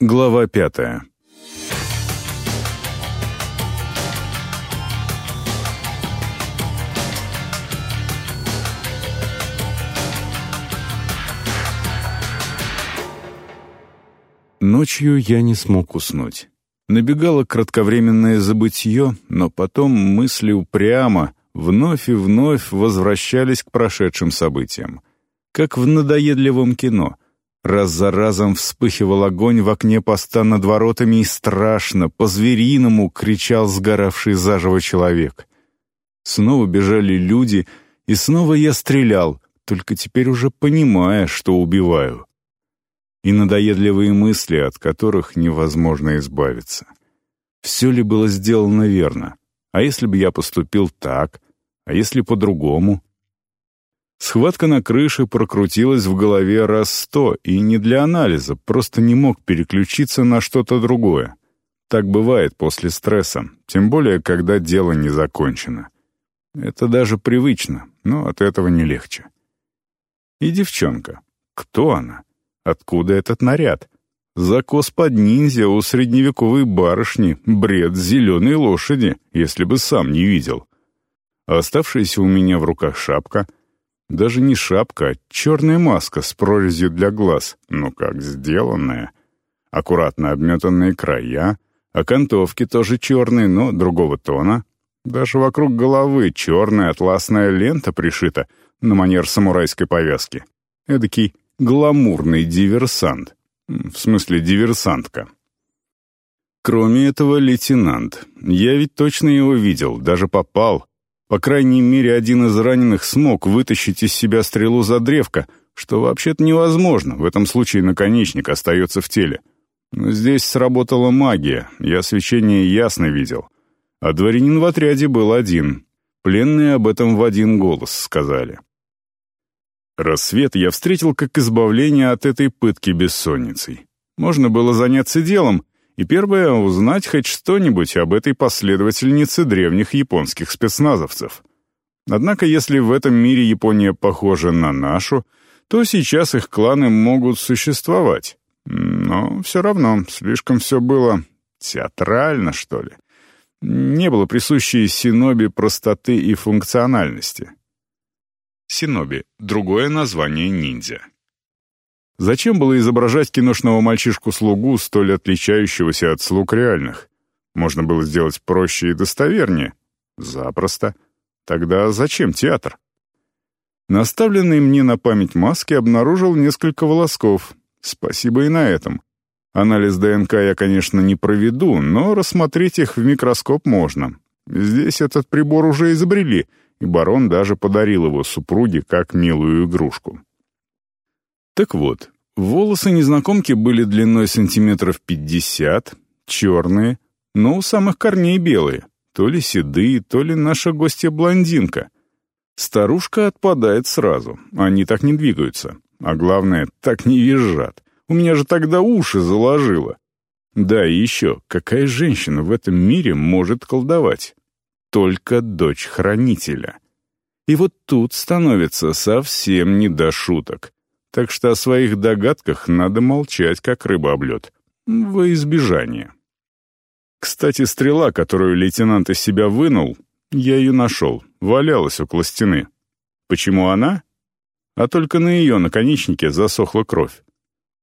Глава пятая. Ночью я не смог уснуть. Набегало кратковременное забытье, но потом мысли упрямо, вновь и вновь возвращались к прошедшим событиям. Как в надоедливом кино — Раз за разом вспыхивал огонь в окне поста над воротами и страшно, по-звериному кричал сгоравший заживо человек. Снова бежали люди, и снова я стрелял, только теперь уже понимая, что убиваю. И надоедливые мысли, от которых невозможно избавиться. Все ли было сделано верно? А если бы я поступил так? А если по-другому? Схватка на крыше прокрутилась в голове раз сто, и не для анализа, просто не мог переключиться на что-то другое. Так бывает после стресса, тем более, когда дело не закончено. Это даже привычно, но от этого не легче. И девчонка. Кто она? Откуда этот наряд? Закос под ниндзя у средневековой барышни, бред зеленой лошади, если бы сам не видел. А оставшаяся у меня в руках шапка — даже не шапка, а черная маска с прорезью для глаз. Ну как сделанная. Аккуратно обметанные края, окантовки тоже черные, но другого тона. Даже вокруг головы черная атласная лента пришита на манер самурайской повязки. Эдакий гламурный диверсант. В смысле диверсантка. Кроме этого, лейтенант. Я ведь точно его видел, даже попал. По крайней мере, один из раненых смог вытащить из себя стрелу за древко, что вообще-то невозможно, в этом случае наконечник остается в теле. Но здесь сработала магия, я свечение ясно видел. А дворянин в отряде был один. Пленные об этом в один голос сказали. Рассвет я встретил как избавление от этой пытки бессонницей. Можно было заняться делом, и первое — узнать хоть что-нибудь об этой последовательнице древних японских спецназовцев. Однако, если в этом мире Япония похожа на нашу, то сейчас их кланы могут существовать. Но все равно слишком все было театрально, что ли. Не было присущей синоби простоты и функциональности. Синоби — другое название ниндзя. Зачем было изображать киношного мальчишку-слугу, столь отличающегося от слуг реальных? Можно было сделать проще и достовернее. Запросто. Тогда зачем театр? Наставленный мне на память маски обнаружил несколько волосков. Спасибо и на этом. Анализ ДНК я, конечно, не проведу, но рассмотреть их в микроскоп можно. Здесь этот прибор уже изобрели, и барон даже подарил его супруге как милую игрушку. Так вот, волосы незнакомки были длиной сантиметров пятьдесят, черные, но у самых корней белые, то ли седые, то ли наша гостья блондинка. Старушка отпадает сразу, они так не двигаются, а главное, так не визжат. У меня же тогда уши заложило. Да, и еще, какая женщина в этом мире может колдовать? Только дочь хранителя. И вот тут становится совсем не до шуток так что о своих догадках надо молчать, как рыба об лед, во избежание. Кстати, стрела, которую лейтенант из себя вынул, я ее нашел, валялась около стены. Почему она? А только на ее наконечнике засохла кровь.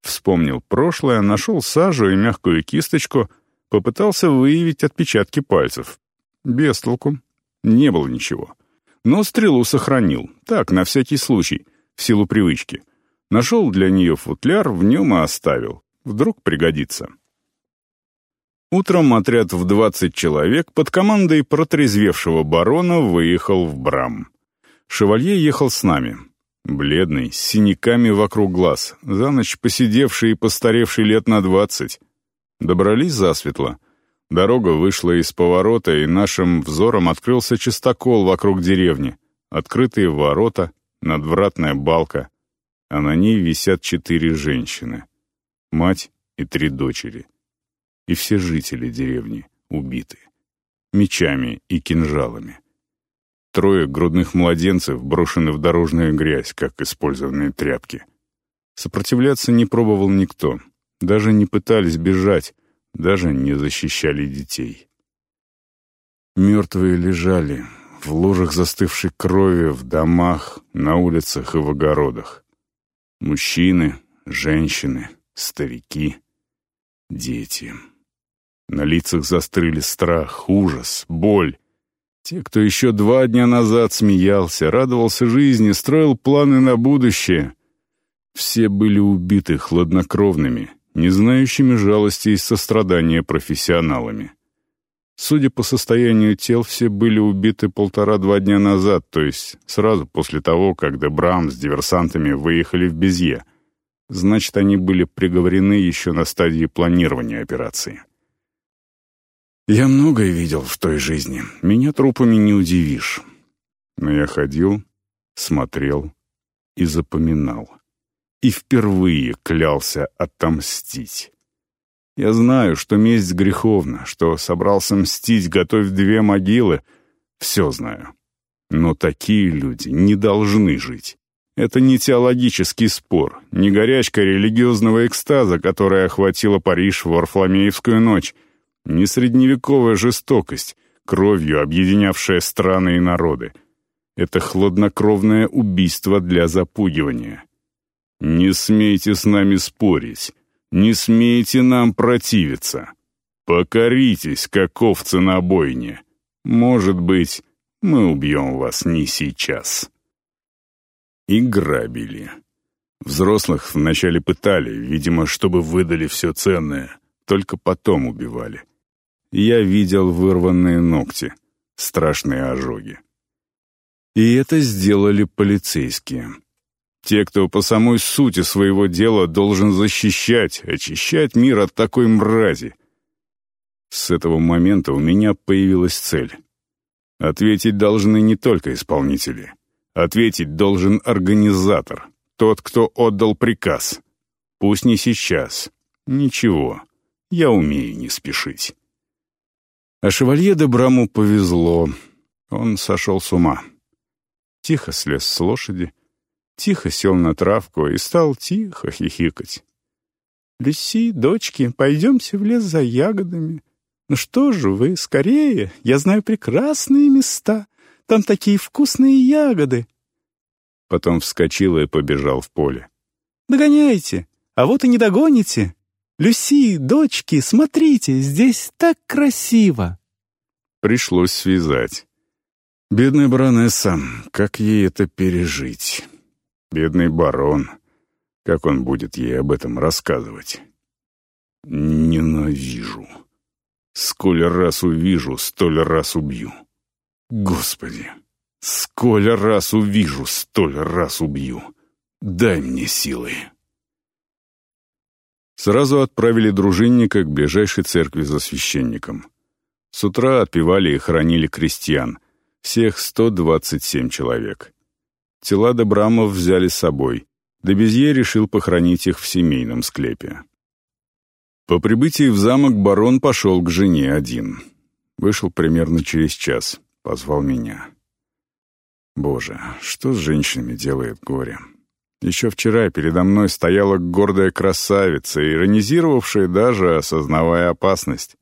Вспомнил прошлое, нашел сажу и мягкую кисточку, попытался выявить отпечатки пальцев. Без толку. Не было ничего. Но стрелу сохранил, так, на всякий случай, в силу привычки — Нашел для нее футляр, в нем и оставил. Вдруг пригодится. Утром отряд в 20 человек под командой протрезвевшего барона выехал в Брам. Шевалье ехал с нами. Бледный, с синяками вокруг глаз, за ночь посидевший и постаревший лет на двадцать. Добрались засветло. Дорога вышла из поворота, и нашим взором открылся чистокол вокруг деревни. Открытые ворота, надвратная балка а на ней висят четыре женщины, мать и три дочери. И все жители деревни убиты, мечами и кинжалами. Трое грудных младенцев брошены в дорожную грязь, как использованные тряпки. Сопротивляться не пробовал никто. даже не пытались бежать, даже не защищали детей. Мертвые лежали в лужах застывшей крови, в домах, на улицах и в огородах. Мужчины, женщины, старики, дети. На лицах застрыли страх, ужас, боль. Те, кто еще два дня назад смеялся, радовался жизни, строил планы на будущее, все были убиты хладнокровными, не знающими жалости и сострадания профессионалами. Судя по состоянию тел, все были убиты полтора-два дня назад, то есть сразу после того, как Дебрам с диверсантами выехали в Безье. Значит, они были приговорены еще на стадии планирования операции. Я многое видел в той жизни. Меня трупами не удивишь. Но я ходил, смотрел и запоминал. И впервые клялся отомстить. Я знаю, что месть греховна, что собрался мстить, готовь две могилы. Все знаю. Но такие люди не должны жить. Это не теологический спор, не горячка религиозного экстаза, которая охватила Париж в Варфоломеевскую ночь — не средневековая жестокость, кровью объединявшая страны и народы. Это хладнокровное убийство для запугивания. Не смейте с нами спорить, не смейте нам противиться. Покоритесь, как овцы на бойне. Может быть, мы убьем вас не сейчас. И грабили. Взрослых вначале пытали, видимо, чтобы выдали все ценное, только потом убивали я видел вырванные ногти, страшные ожоги. И это сделали полицейские. Те, кто по самой сути своего дела должен защищать, очищать мир от такой мрази. С этого момента у меня появилась цель. Ответить должны не только исполнители. Ответить должен организатор, тот, кто отдал приказ. Пусть не сейчас. Ничего, я умею не спешить. А шевалье де повезло. Он сошел с ума. Тихо слез с лошади, тихо сел на травку и стал тихо хихикать. «Люси, дочки, пойдемте в лес за ягодами. Ну что же вы, скорее, я знаю прекрасные места. Там такие вкусные ягоды». Потом вскочил и побежал в поле. «Догоняйте, а вот и не догоните. «Люси, дочки, смотрите, здесь так красиво!» Пришлось связать. Бедная баронесса, как ей это пережить? Бедный барон, как он будет ей об этом рассказывать? Ненавижу. Сколь раз увижу, столь раз убью. Господи, сколь раз увижу, столь раз убью. Дай мне силы. Сразу отправили дружинника к ближайшей церкви за священником. С утра отпевали и хоронили крестьян, всех 127 человек. Тела Добрамов взяли с собой, Дебезье решил похоронить их в семейном склепе. По прибытии в замок барон пошел к жене один. Вышел примерно через час, позвал меня. Боже, что с женщинами делает горе? Еще вчера передо мной стояла гордая красавица, иронизировавшая даже, осознавая опасность.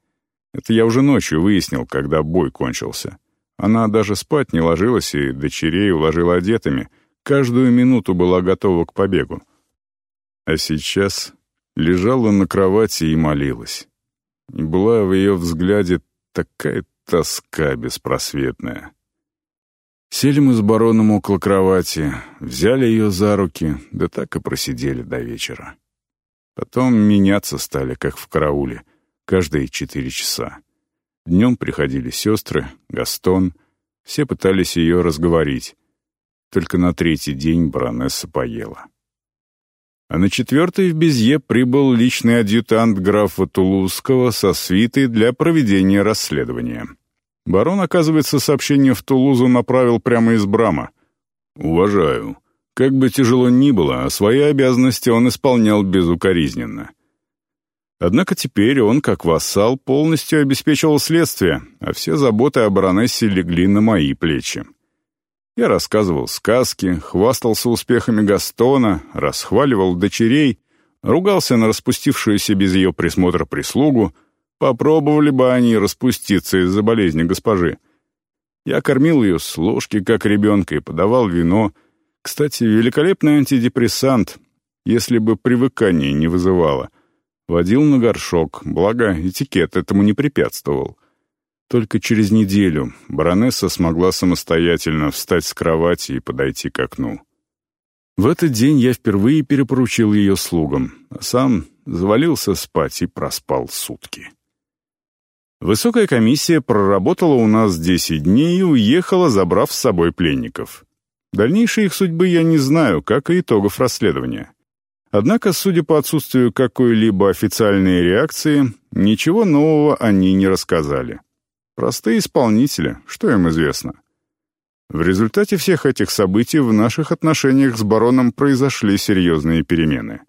Это я уже ночью выяснил, когда бой кончился. Она даже спать не ложилась и дочерей уложила одетыми, каждую минуту была готова к побегу. А сейчас лежала на кровати и молилась. Была в ее взгляде такая тоска беспросветная. Сели мы с бароном около кровати, взяли ее за руки, да так и просидели до вечера. Потом меняться стали, как в карауле, каждые четыре часа. Днем приходили сестры, Гастон, все пытались ее разговорить. Только на третий день баронесса поела. А на четвертый в Безье прибыл личный адъютант графа Тулузского со свитой для проведения расследования. Барон, оказывается, сообщение в Тулузу направил прямо из Брама. «Уважаю. Как бы тяжело ни было, а свои обязанности он исполнял безукоризненно». Однако теперь он, как вассал, полностью обеспечивал следствие, а все заботы о баронессе легли на мои плечи. Я рассказывал сказки, хвастался успехами Гастона, расхваливал дочерей, Ругался на распустившуюся без ее присмотра прислугу, попробовали бы они распуститься из-за болезни госпожи. Я кормил ее с ложки, как ребенка, и подавал вино. Кстати, великолепный антидепрессант, если бы привыкание не вызывало. Водил на горшок, благо этикет этому не препятствовал. Только через неделю баронесса смогла самостоятельно встать с кровати и подойти к окну. В этот день я впервые перепоручил ее слугам, а сам завалился спать и проспал сутки. Высокая комиссия проработала у нас 10 дней и уехала, забрав с собой пленников. Дальнейшей их судьбы я не знаю, как и итогов расследования. Однако, судя по отсутствию какой-либо официальной реакции, ничего нового они не рассказали. Простые исполнители, что им известно. В результате всех этих событий в наших отношениях с бароном произошли серьезные перемены.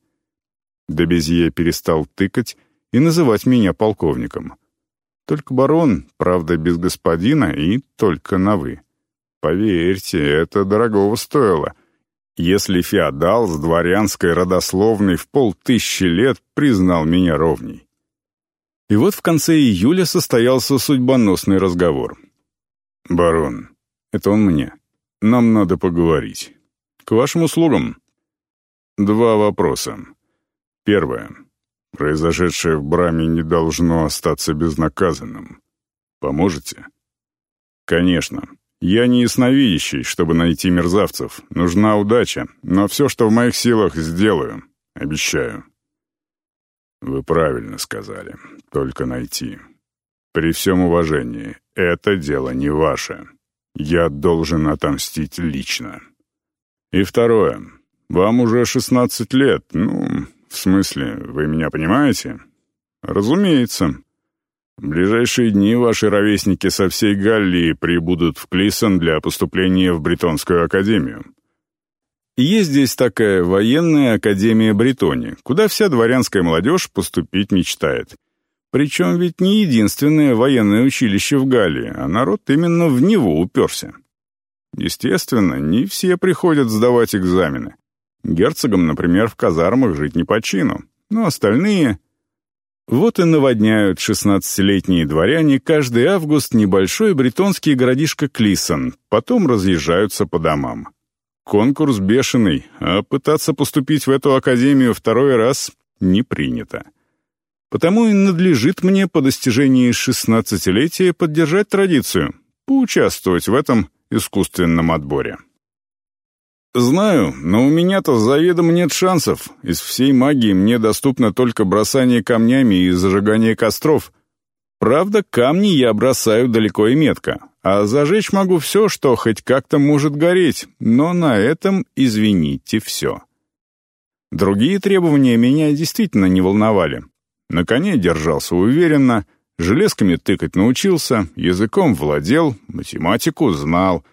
Дебезье перестал тыкать и называть меня полковником. Только барон, правда, без господина и только на «вы». Поверьте, это дорогого стоило, если феодал с дворянской родословной в полтысячи лет признал меня ровней. И вот в конце июля состоялся судьбоносный разговор. «Барон, это он мне. Нам надо поговорить. К вашим услугам. Два вопроса. Первое. Произошедшее в Браме не должно остаться безнаказанным. Поможете? Конечно. Я не ясновидящий, чтобы найти мерзавцев. Нужна удача, но все, что в моих силах, сделаю. Обещаю. Вы правильно сказали. Только найти. При всем уважении, это дело не ваше. Я должен отомстить лично. И второе. Вам уже 16 лет. Ну, в смысле, вы меня понимаете? Разумеется. В ближайшие дни ваши ровесники со всей Галлии прибудут в Клисон для поступления в Бретонскую академию. Есть здесь такая военная академия Бретони, куда вся дворянская молодежь поступить мечтает. Причем ведь не единственное военное училище в Галлии, а народ именно в него уперся. Естественно, не все приходят сдавать экзамены. Герцогам, например, в казармах жить не по чину, но остальные... Вот и наводняют шестнадцатилетние дворяне каждый август небольшой бретонский городишко Клисон, потом разъезжаются по домам. Конкурс бешеный, а пытаться поступить в эту академию второй раз не принято. Потому и надлежит мне по достижении шестнадцатилетия поддержать традицию, поучаствовать в этом искусственном отборе. Знаю, но у меня-то заведомо нет шансов. Из всей магии мне доступно только бросание камнями и зажигание костров. Правда, камни я бросаю далеко и метко, а зажечь могу все, что хоть как-то может гореть, но на этом, извините, все. Другие требования меня действительно не волновали. На коне держался уверенно, железками тыкать научился, языком владел, математику знал.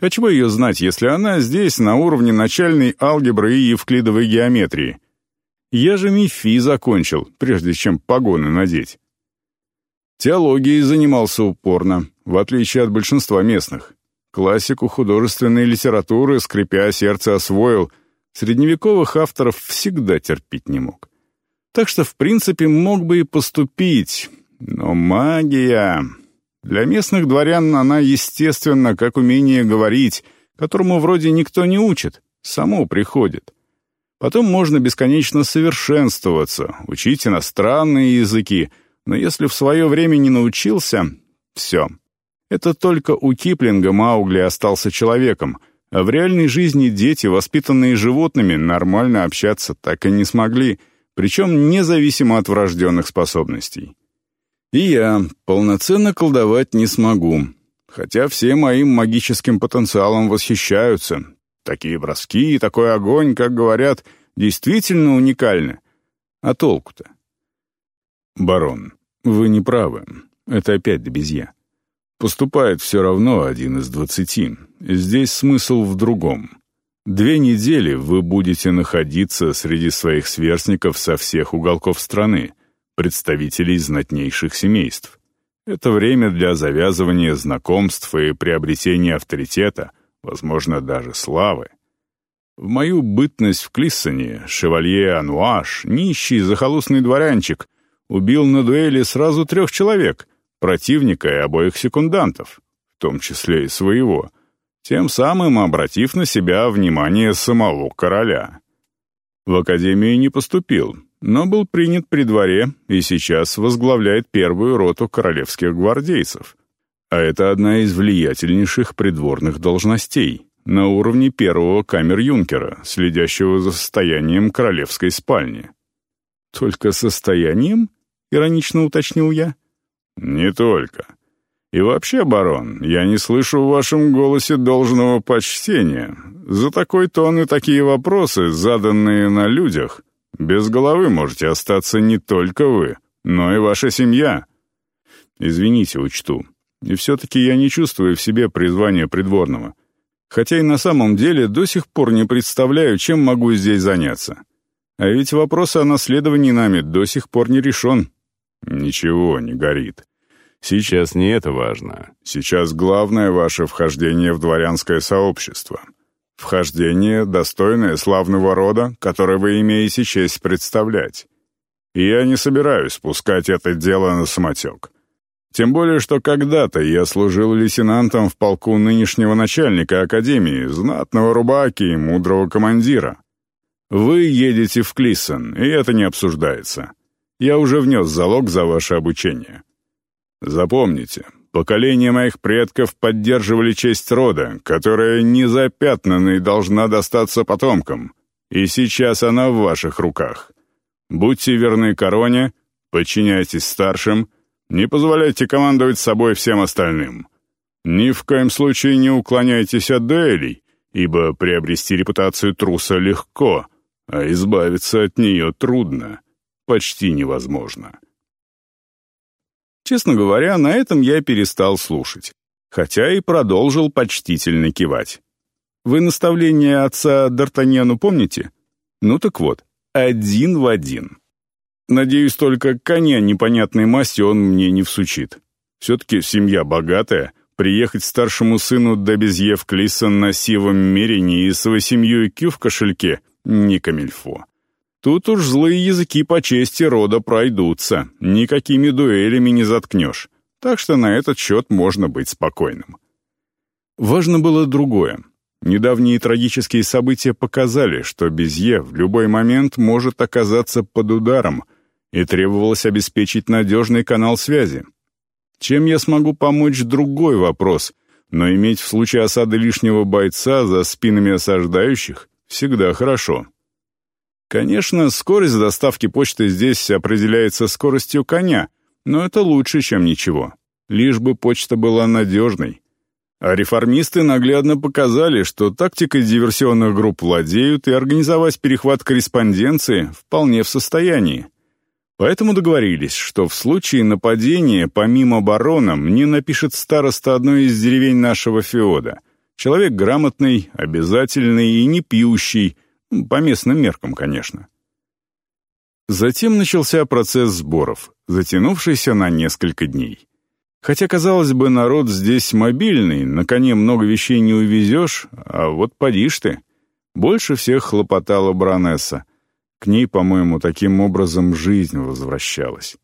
А чего ее знать, если она здесь на уровне начальной алгебры и евклидовой геометрии? Я же МИФИ закончил, прежде чем погоны надеть. Теологией занимался упорно, в отличие от большинства местных. Классику художественной литературы, скрипя сердце, освоил. Средневековых авторов всегда терпеть не мог. Так что, в принципе, мог бы и поступить. Но магия... Для местных дворян она, естественно, как умение говорить, которому вроде никто не учит, само приходит. Потом можно бесконечно совершенствоваться, учить иностранные языки, но если в свое время не научился, все. Это только у Киплинга Маугли остался человеком, а в реальной жизни дети, воспитанные животными, нормально общаться так и не смогли — причем независимо от врожденных способностей. И я полноценно колдовать не смогу, хотя все моим магическим потенциалом восхищаются. Такие броски и такой огонь, как говорят, действительно уникальны. А толку-то? Барон, вы не правы. Это опять Дебезье. Поступает все равно один из двадцати. Здесь смысл в другом. Две недели вы будете находиться среди своих сверстников со всех уголков страны, представителей знатнейших семейств. Это время для завязывания знакомств и приобретения авторитета, возможно, даже славы. В мою бытность в Клиссоне шевалье Ануаш, нищий захолустный дворянчик, убил на дуэли сразу трех человек, противника и обоих секундантов, в том числе и своего, тем самым обратив на себя внимание самого короля. В академию не поступил, но был принят при дворе и сейчас возглавляет первую роту королевских гвардейцев. А это одна из влиятельнейших придворных должностей на уровне первого камер-юнкера, следящего за состоянием королевской спальни. «Только состоянием?» — иронично уточнил я. «Не только. И вообще, барон, я не слышу в вашем голосе должного почтения. За такой тон и такие вопросы, заданные на людях, без головы можете остаться не только вы, но и ваша семья. Извините, учту. И все-таки я не чувствую в себе призвания придворного. Хотя и на самом деле до сих пор не представляю, чем могу здесь заняться. А ведь вопрос о наследовании нами до сих пор не решен. Ничего не горит. Сейчас не это важно. Сейчас главное ваше вхождение в дворянское сообщество. Вхождение, достойное славного рода, который вы имеете честь представлять. И я не собираюсь пускать это дело на самотек. Тем более, что когда-то я служил лейтенантом в полку нынешнего начальника Академии, знатного рубаки и мудрого командира. Вы едете в Клиссон, и это не обсуждается. Я уже внес залог за ваше обучение. Запомните, поколения моих предков поддерживали честь рода, которая незапятнанной должна достаться потомкам, и сейчас она в ваших руках. Будьте верны короне, подчиняйтесь старшим, не позволяйте командовать собой всем остальным. Ни в коем случае не уклоняйтесь от дуэлей, ибо приобрести репутацию труса легко, а избавиться от нее трудно, почти невозможно. Честно говоря, на этом я перестал слушать, хотя и продолжил почтительно кивать. Вы наставление отца Д'Артаньяну помните? Ну так вот, один в один. Надеюсь, только коня непонятной масти он мне не всучит. Все-таки семья богатая, приехать старшему сыну до Безье в Клиссон на сивом мерине и с восемью кю в кошельке — не камильфо. Тут уж злые языки по чести рода пройдутся, никакими дуэлями не заткнешь, так что на этот счет можно быть спокойным. Важно было другое. Недавние трагические события показали, что Безье в любой момент может оказаться под ударом, и требовалось обеспечить надежный канал связи. Чем я смогу помочь — другой вопрос, но иметь в случае осады лишнего бойца за спинами осаждающих всегда хорошо. Конечно, скорость доставки почты здесь определяется скоростью коня, но это лучше, чем ничего. Лишь бы почта была надежной. А реформисты наглядно показали, что тактикой диверсионных групп владеют и организовать перехват корреспонденции вполне в состоянии. Поэтому договорились, что в случае нападения, помимо барона, мне напишет староста одной из деревень нашего феода. Человек грамотный, обязательный и не пьющий — по местным меркам, конечно. Затем начался процесс сборов, затянувшийся на несколько дней. Хотя, казалось бы, народ здесь мобильный, на коне много вещей не увезешь, а вот поди ж ты. Больше всех хлопотала баронесса. К ней, по-моему, таким образом жизнь возвращалась.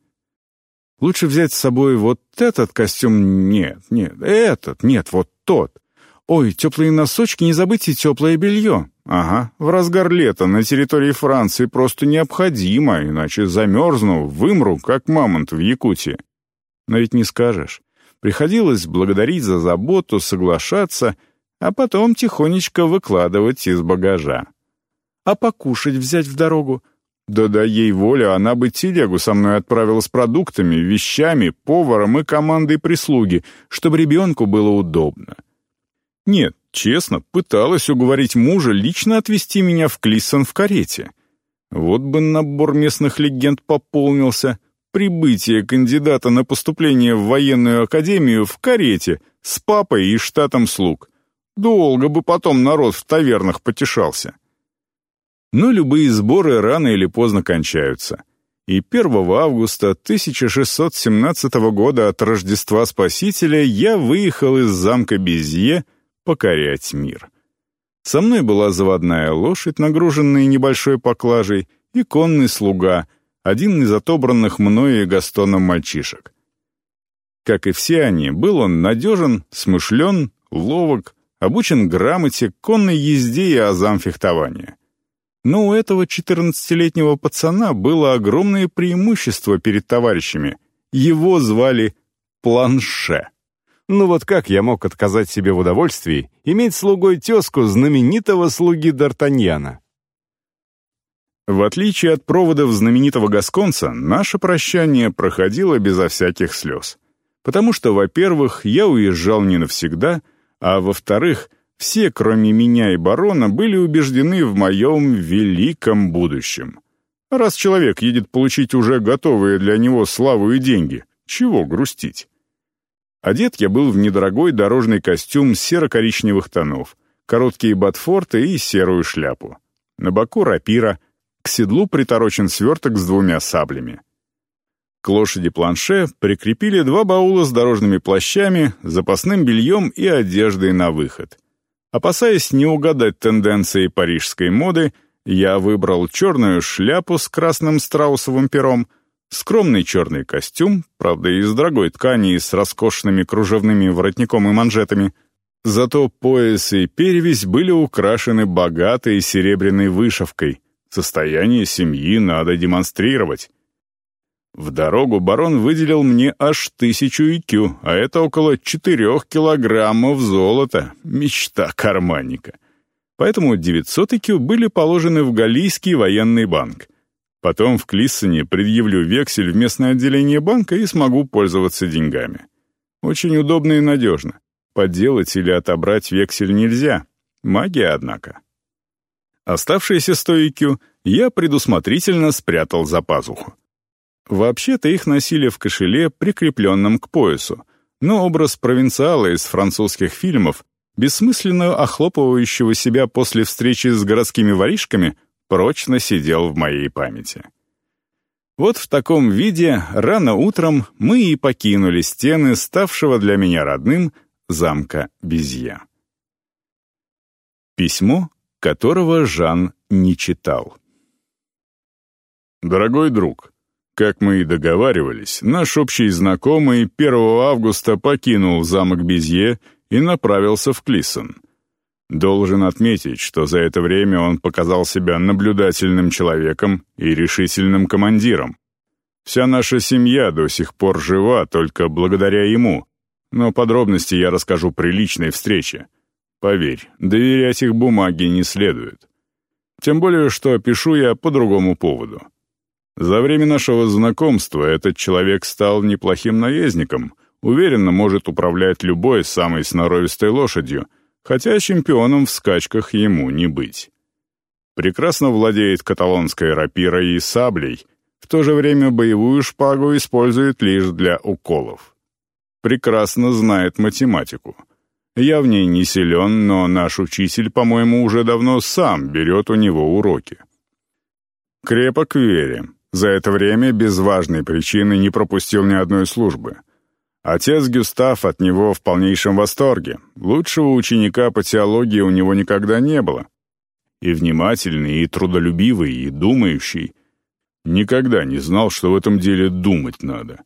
Лучше взять с собой вот этот костюм, нет, нет, этот, нет, вот тот. Ой, теплые носочки, не забудьте теплое белье. Ага, в разгар лета на территории Франции просто необходимо, иначе замерзну, вымру, как мамонт в Якутии. Но ведь не скажешь. Приходилось благодарить за заботу, соглашаться, а потом тихонечко выкладывать из багажа. А покушать взять в дорогу? Да да ей воля, она бы телегу со мной отправила с продуктами, вещами, поваром и командой прислуги, чтобы ребенку было удобно. Нет, честно, пыталась уговорить мужа лично отвезти меня в Клиссон в карете. Вот бы набор местных легенд пополнился. Прибытие кандидата на поступление в военную академию в карете с папой и штатом слуг. Долго бы потом народ в тавернах потешался. Но любые сборы рано или поздно кончаются. И 1 августа 1617 года от Рождества Спасителя я выехал из замка Безье покорять мир. Со мной была заводная лошадь, нагруженная небольшой поклажей, и конный слуга, один из отобранных мною и Гастоном мальчишек. Как и все они, был он надежен, смышлен, ловок, обучен грамоте, конной езде и азам фехтования. Но у этого четырнадцатилетнего пацана было огромное преимущество перед товарищами. Его звали Планше. Ну вот как я мог отказать себе в удовольствии иметь слугой тезку знаменитого слуги Д'Артаньяна? В отличие от проводов знаменитого Гасконца, наше прощание проходило безо всяких слез. Потому что, во-первых, я уезжал не навсегда, а во-вторых, все, кроме меня и барона, были убеждены в моем великом будущем. Раз человек едет получить уже готовые для него славу и деньги, чего грустить? Одет я был в недорогой дорожный костюм серо-коричневых тонов, короткие ботфорты и серую шляпу. На боку рапира, к седлу приторочен сверток с двумя саблями. К лошади планше прикрепили два баула с дорожными плащами, запасным бельем и одеждой на выход. Опасаясь не угадать тенденции парижской моды, я выбрал черную шляпу с красным страусовым пером, скромный черный костюм, правда, из дорогой ткани и с роскошными кружевными воротником и манжетами. Зато пояс и перевязь были украшены богатой серебряной вышивкой. Состояние семьи надо демонстрировать. В дорогу барон выделил мне аж тысячу икю, а это около четырех килограммов золота. Мечта карманника. Поэтому 900 икю были положены в Галийский военный банк. Потом в Клиссоне предъявлю вексель в местное отделение банка и смогу пользоваться деньгами. Очень удобно и надежно. Подделать или отобрать вексель нельзя. Магия, однако. Оставшиеся 100 икю я предусмотрительно спрятал за пазуху. Вообще-то их носили в кошеле, прикрепленном к поясу, но образ провинциала из французских фильмов, бессмысленно охлопывающего себя после встречи с городскими воришками, прочно сидел в моей памяти. Вот в таком виде рано утром мы и покинули стены ставшего для меня родным замка Безье. Письмо, которого Жан не читал. «Дорогой друг, как мы и договаривались, наш общий знакомый 1 августа покинул замок Безье и направился в Клиссон. Должен отметить, что за это время он показал себя наблюдательным человеком и решительным командиром. Вся наша семья до сих пор жива только благодаря ему, но подробности я расскажу при личной встрече. Поверь, доверять их бумаге не следует. Тем более, что пишу я по другому поводу. За время нашего знакомства этот человек стал неплохим наездником, уверенно может управлять любой самой сноровистой лошадью, хотя чемпионом в скачках ему не быть. Прекрасно владеет каталонской рапирой и саблей, в то же время боевую шпагу использует лишь для уколов. Прекрасно знает математику. Я в ней не силен, но наш учитель, по-моему, уже давно сам берет у него уроки. Крепок вере, за это время без важной причины не пропустил ни одной службы. Отец Гюстав от него в полнейшем восторге. Лучшего ученика по теологии у него никогда не было. И внимательный, и трудолюбивый, и думающий. Никогда не знал, что в этом деле думать надо.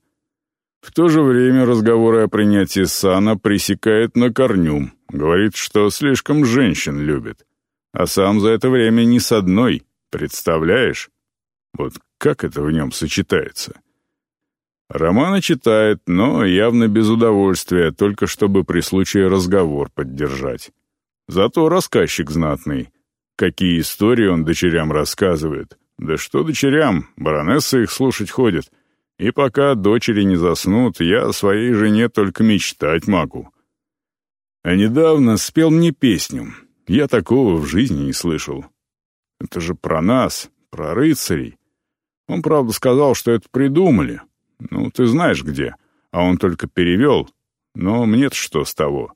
В то же время разговоры о принятии сана пресекает на корню. Говорит, что слишком женщин любит. А сам за это время ни с одной. Представляешь? Вот как это в нем сочетается? Романа читает, но явно без удовольствия, только чтобы при случае разговор поддержать. Зато рассказчик знатный. Какие истории он дочерям рассказывает. Да что дочерям, баронесса их слушать ходит. И пока дочери не заснут, я о своей жене только мечтать могу. А недавно спел мне песню. Я такого в жизни не слышал. Это же про нас, про рыцарей. Он, правда, сказал, что это придумали. Ну, ты знаешь где. А он только перевел. Но мне-то что с того?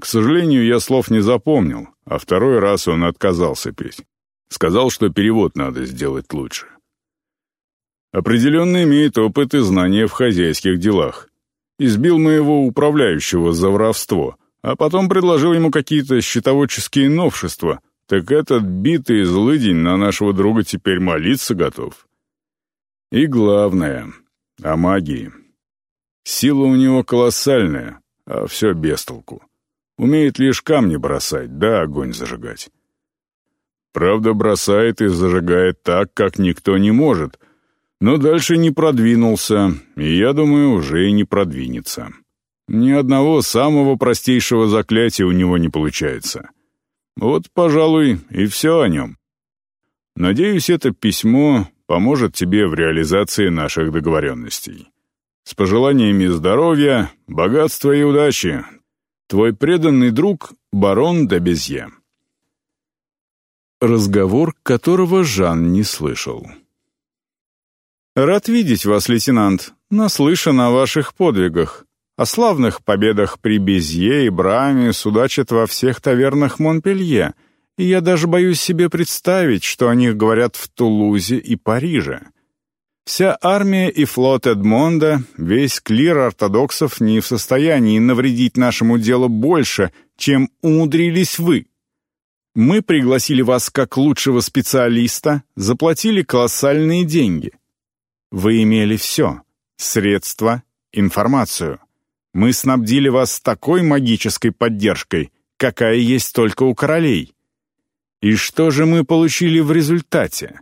К сожалению, я слов не запомнил, а второй раз он отказался петь. Сказал, что перевод надо сделать лучше. Определенно имеет опыт и знания в хозяйских делах. Избил моего управляющего за воровство, а потом предложил ему какие-то щитоводческие новшества, так этот битый злыдень на нашего друга теперь молиться готов. И главное — о магии. Сила у него колоссальная, а все без толку. Умеет лишь камни бросать, да огонь зажигать. Правда, бросает и зажигает так, как никто не может, но дальше не продвинулся, и, я думаю, уже и не продвинется. Ни одного самого простейшего заклятия у него не получается. Вот, пожалуй, и все о нем. Надеюсь, это письмо поможет тебе в реализации наших договоренностей. С пожеланиями здоровья, богатства и удачи. Твой преданный друг барон де Безье. Разговор, которого Жан не слышал. «Рад видеть вас, лейтенант. Наслышан о ваших подвигах. О славных победах при Безье и Браме судачат во всех тавернах Монпелье, и я даже боюсь себе представить, что о них говорят в Тулузе и Париже. Вся армия и флот Эдмонда, весь клир ортодоксов не в состоянии навредить нашему делу больше, чем умудрились вы. Мы пригласили вас как лучшего специалиста, заплатили колоссальные деньги. Вы имели все — средства, информацию. Мы снабдили вас такой магической поддержкой, какая есть только у королей. И что же мы получили в результате?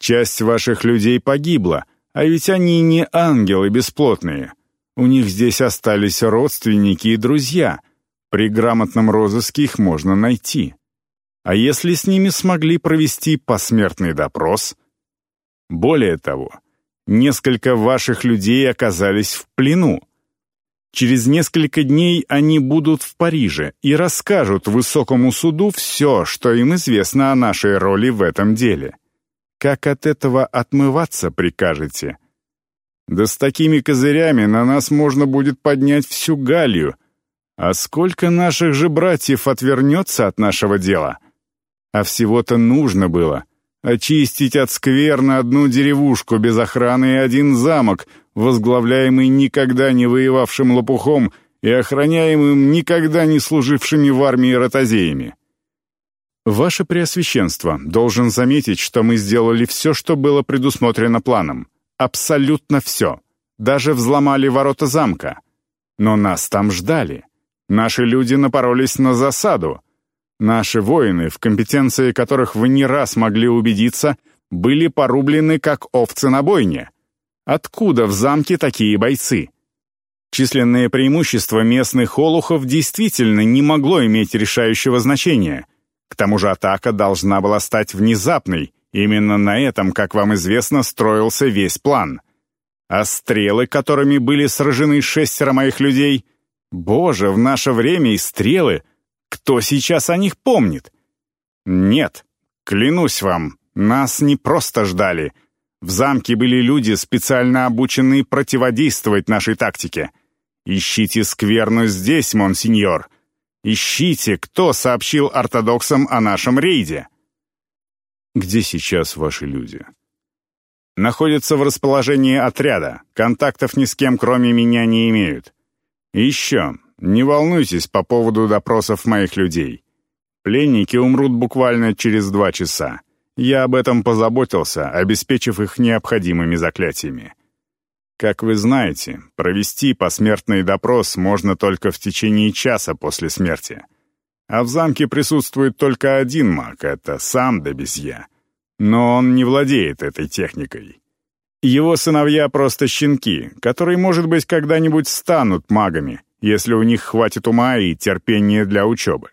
Часть ваших людей погибла, а ведь они не ангелы бесплотные. У них здесь остались родственники и друзья. При грамотном розыске их можно найти. А если с ними смогли провести посмертный допрос? Более того, несколько ваших людей оказались в плену. Через несколько дней они будут в Париже и расскажут высокому суду все, что им известно о нашей роли в этом деле. Как от этого отмываться прикажете? Да с такими козырями на нас можно будет поднять всю Галию. А сколько наших же братьев отвернется от нашего дела? А всего-то нужно было — очистить от скверны одну деревушку без охраны и один замок, возглавляемый никогда не воевавшим лопухом и охраняемым никогда не служившими в армии ротозеями. «Ваше Преосвященство, должен заметить, что мы сделали все, что было предусмотрено планом. Абсолютно все. Даже взломали ворота замка. Но нас там ждали. Наши люди напоролись на засаду, Наши воины, в компетенции которых вы не раз могли убедиться, были порублены как овцы на бойне. Откуда в замке такие бойцы? Численное преимущество местных олухов действительно не могло иметь решающего значения. К тому же атака должна была стать внезапной. Именно на этом, как вам известно, строился весь план. А стрелы, которыми были сражены шестеро моих людей... Боже, в наше время и стрелы — кто сейчас о них помнит? Нет, клянусь вам, нас не просто ждали. В замке были люди, специально обученные противодействовать нашей тактике. Ищите скверну здесь, монсеньор. Ищите, кто сообщил ортодоксам о нашем рейде. Где сейчас ваши люди? Находятся в расположении отряда. Контактов ни с кем, кроме меня, не имеют. И еще, не волнуйтесь по поводу допросов моих людей. Пленники умрут буквально через два часа. Я об этом позаботился, обеспечив их необходимыми заклятиями. Как вы знаете, провести посмертный допрос можно только в течение часа после смерти. А в замке присутствует только один маг — это сам Дебезье. Но он не владеет этой техникой. Его сыновья просто щенки, которые, может быть, когда-нибудь станут магами, если у них хватит ума и терпения для учебы.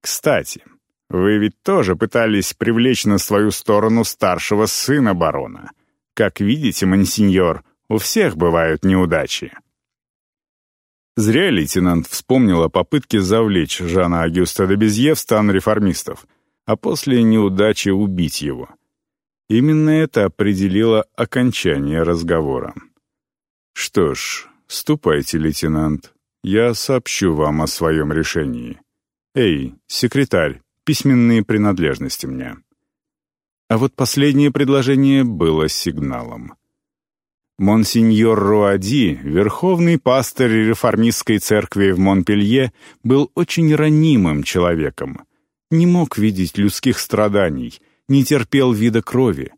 Кстати, вы ведь тоже пытались привлечь на свою сторону старшего сына барона. Как видите, мансиньор, у всех бывают неудачи. Зря лейтенант вспомнил о попытке завлечь Жана Агюста де Безье в стан реформистов, а после неудачи убить его. Именно это определило окончание разговора. «Что ж, ступайте, лейтенант. Я сообщу вам о своем решении. Эй, секретарь, письменные принадлежности мне». А вот последнее предложение было сигналом. Монсеньор Руади, верховный пастырь реформистской церкви в Монпелье, был очень ранимым человеком. Не мог видеть людских страданий, не терпел вида крови.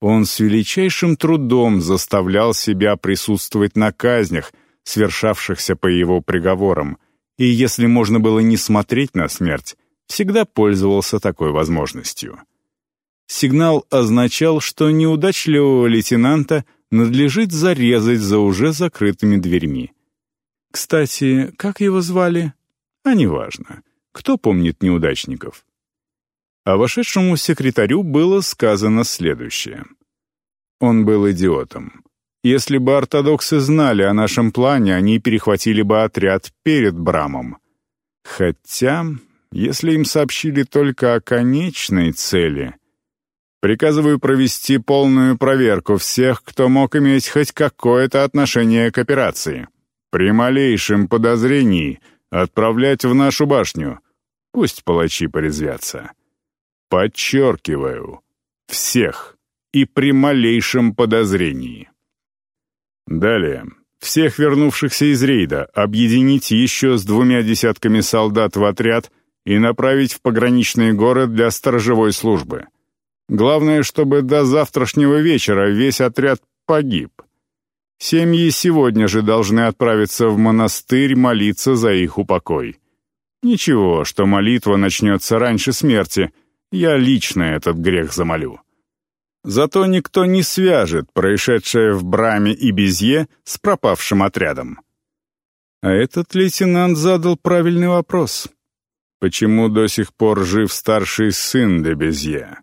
Он с величайшим трудом заставлял себя присутствовать на казнях, свершавшихся по его приговорам, и если можно было не смотреть на смерть, всегда пользовался такой возможностью. Сигнал означал, что неудачливого лейтенанта надлежит зарезать за уже закрытыми дверьми. Кстати, как его звали? А неважно. Кто помнит неудачников? А вошедшему секретарю было сказано следующее. Он был идиотом. Если бы ортодоксы знали о нашем плане, они перехватили бы отряд перед Брамом. Хотя, если им сообщили только о конечной цели, Приказываю провести полную проверку всех, кто мог иметь хоть какое-то отношение к операции. При малейшем подозрении отправлять в нашу башню. Пусть палачи порезвятся. Подчеркиваю. Всех. И при малейшем подозрении. Далее. Всех вернувшихся из рейда объединить еще с двумя десятками солдат в отряд и направить в пограничный город для сторожевой службы. Главное, чтобы до завтрашнего вечера весь отряд погиб. Семьи сегодня же должны отправиться в монастырь молиться за их упокой. Ничего, что молитва начнется раньше смерти, я лично этот грех замолю. Зато никто не свяжет происшедшее в Браме и Безье с пропавшим отрядом. А этот лейтенант задал правильный вопрос. Почему до сих пор жив старший сын де Безье?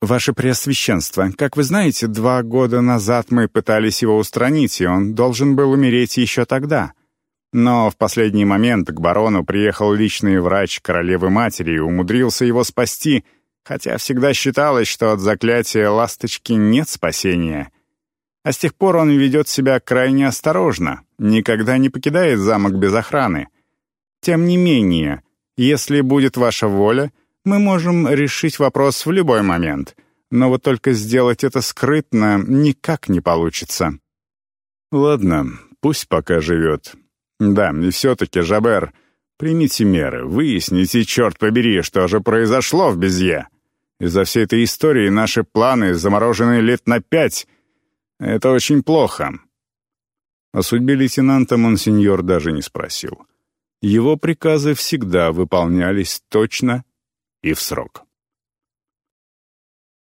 «Ваше Преосвященство, как вы знаете, два года назад мы пытались его устранить, и он должен был умереть еще тогда. Но в последний момент к барону приехал личный врач королевы-матери и умудрился его спасти, хотя всегда считалось, что от заклятия ласточки нет спасения. А с тех пор он ведет себя крайне осторожно, никогда не покидает замок без охраны. Тем не менее, если будет ваша воля, мы можем решить вопрос в любой момент, но вот только сделать это скрытно никак не получится». «Ладно, пусть пока живет. Да, и все-таки, Жабер, примите меры, выясните, черт побери, что же произошло в Безье. Из-за всей этой истории наши планы заморожены лет на пять. Это очень плохо». О судьбе лейтенанта монсеньор даже не спросил. Его приказы всегда выполнялись точно и в срок.